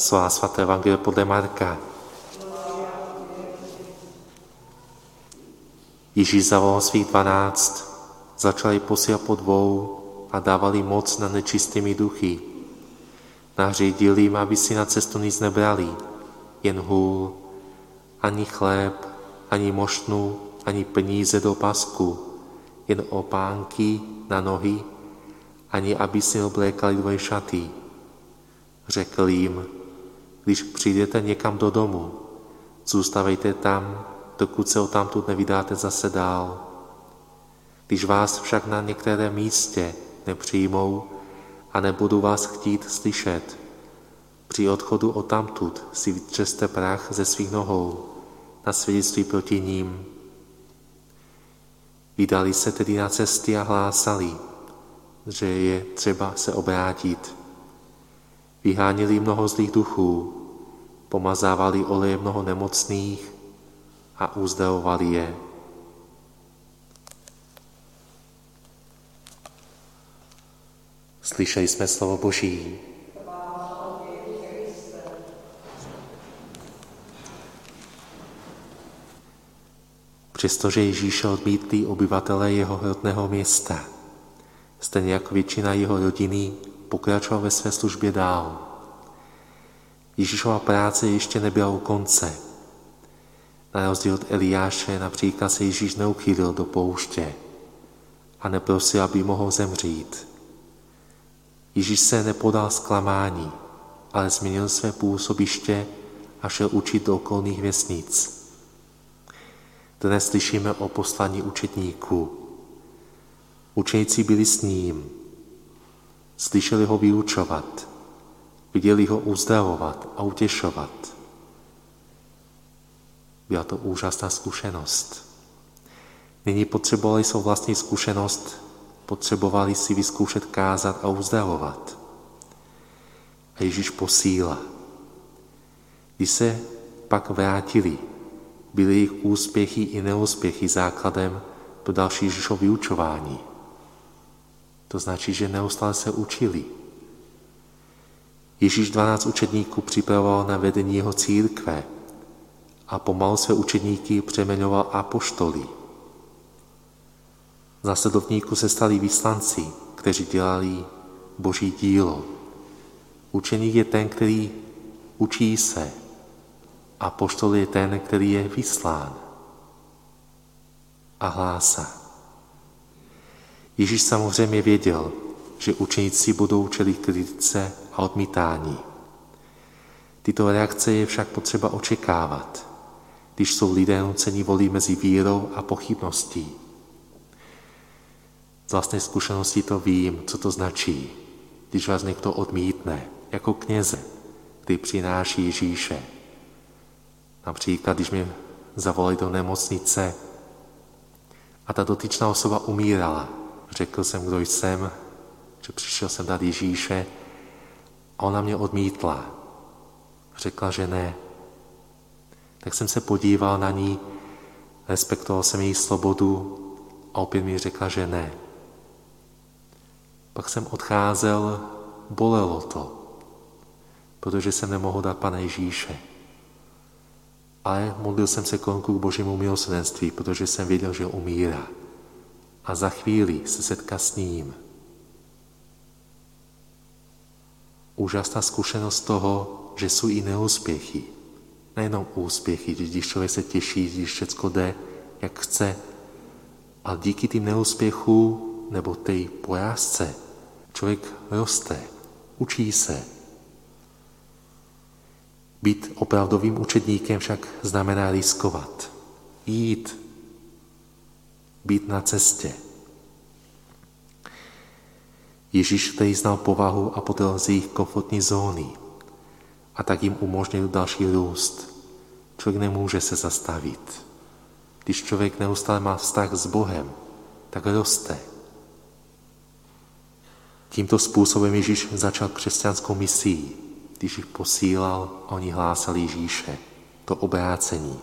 Slova svaté Evangelie podle Marka. Ježíš zavolal svých dvanáct, začali posílat po dvou a dávali moc na nečistými duchy. Nařídili jim, aby si na cestu nic nebrali, jen hůl, ani chléb, ani moštnu, ani peníze do pasku, jen opánky na nohy, ani aby si oblékali dvoje šaty. Řekl jim, když přijdete někam do domu, zůstavejte tam, dokud se o tamtud nevydáte zase dál. Když vás však na některém místě nepřijmou a nebudu vás chtít slyšet, při odchodu o tamtud si vytřeste prach ze svých nohou na svědectví proti ním. Vydali se tedy na cesty a hlásali, že je třeba se obrátit. Vyhánili mnoho zlých duchů, pomazávali oleje mnoho nemocných a uzdravovali je. Slyšeli jsme slovo Boží. Přestože Ježíše odmítli obyvatele jeho rodného města, stejně jako většina jeho rodiny, pokračoval ve své službě dál. Ježíšova práce ještě nebyla u konce. Na rozdíl od Eliáše například se Ježíš neuchýlil do pouště a neprosil, aby mohl zemřít. Ježíš se nepodal zklamání, ale změnil své působiště a šel učit do okolních vesnic. Dnes slyšíme o poslaní učetníků. Učeníci byli s ním, slyšeli ho vyučovat, viděli ho uzdravovat a utěšovat. Byla to úžasná zkušenost. Nyní potřebovali svou vlastní zkušenost, potřebovali si vyzkoušet kázat a uzdravovat. A Ježíš posíla. Když se pak vrátili, byly jejich úspěchy i neúspěchy základem pro další Ježíšov vyučování. To značí, že neustále se učili. Ježíš 12 učedníků připravoval na vedení jeho církve a pomalu své učedníky přeměňoval apoštolí. Následovníků se stali vyslanci, kteří dělali boží dílo. Učeník je ten, který učí se, a poštol je ten, který je vyslán a hlásá. Ježíš samozřejmě věděl, že učeníci budou čelit kritice a odmítání. Tyto reakce je však potřeba očekávat, když jsou lidé nuceni volit mezi vírou a pochybností. Z vlastné zkušenosti to vím, co to značí, když vás někdo odmítne, jako kněze, který přináší Ježíše. Například, když mě zavolali do nemocnice a ta dotyčná osoba umírala, Řekl jsem, kdo jsem, že přišel jsem dát Ježíše a ona mě odmítla. Řekla, že ne. Tak jsem se podíval na ní, respektoval jsem její svobodu a opět mi řekla, že ne. Pak jsem odcházel, bolelo to, protože jsem nemohl dát Pana Ježíše. Ale modlil jsem se konku k Božímu milosrdenství, protože jsem věděl, že umírá a za chvíli se setká s ním. Úžasná zkušenost toho, že jsou i neúspěchy. Nejenom úspěchy, když člověk se těší, když všechno jde, jak chce, ale díky tým neúspěchu nebo té porážce člověk roste, učí se. Být opravdovým učedníkem však znamená riskovat, jít být na cestě. Ježíš který znal povahu a podal z jejich komfortní zóny a tak jim umožnil další růst. Člověk nemůže se zastavit. Když člověk neustále má vztah s Bohem, tak roste. Tímto způsobem Ježíš začal křesťanskou misii. Když jich posílal, oni hlásali Ježíše, to obrácení.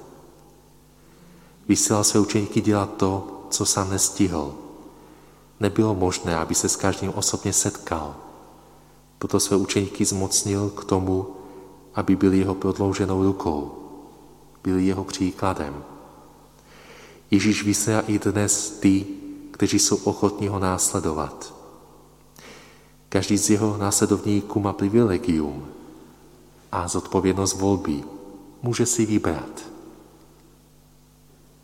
Vysílal své učeníky dělat to, co sám nestihl. Nebylo možné, aby se s každým osobně setkal. Proto své učeníky zmocnil k tomu, aby byli jeho prodlouženou rukou, byli jeho příkladem. Ježíš vysia i dnes ty, kteří jsou ochotní ho následovat. Každý z jeho následovníků má privilegium a zodpovědnost volby. Může si vybrat.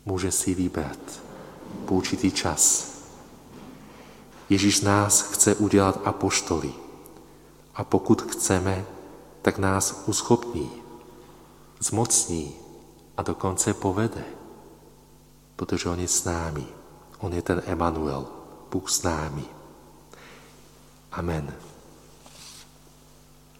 Může si vybrat po určitý čas. Ježíš nás chce udělat apoštoly. A pokud chceme, tak nás uschopní, zmocní a dokonce povede, protože On je s námi. On je ten Emanuel, Bůh s námi. Amen.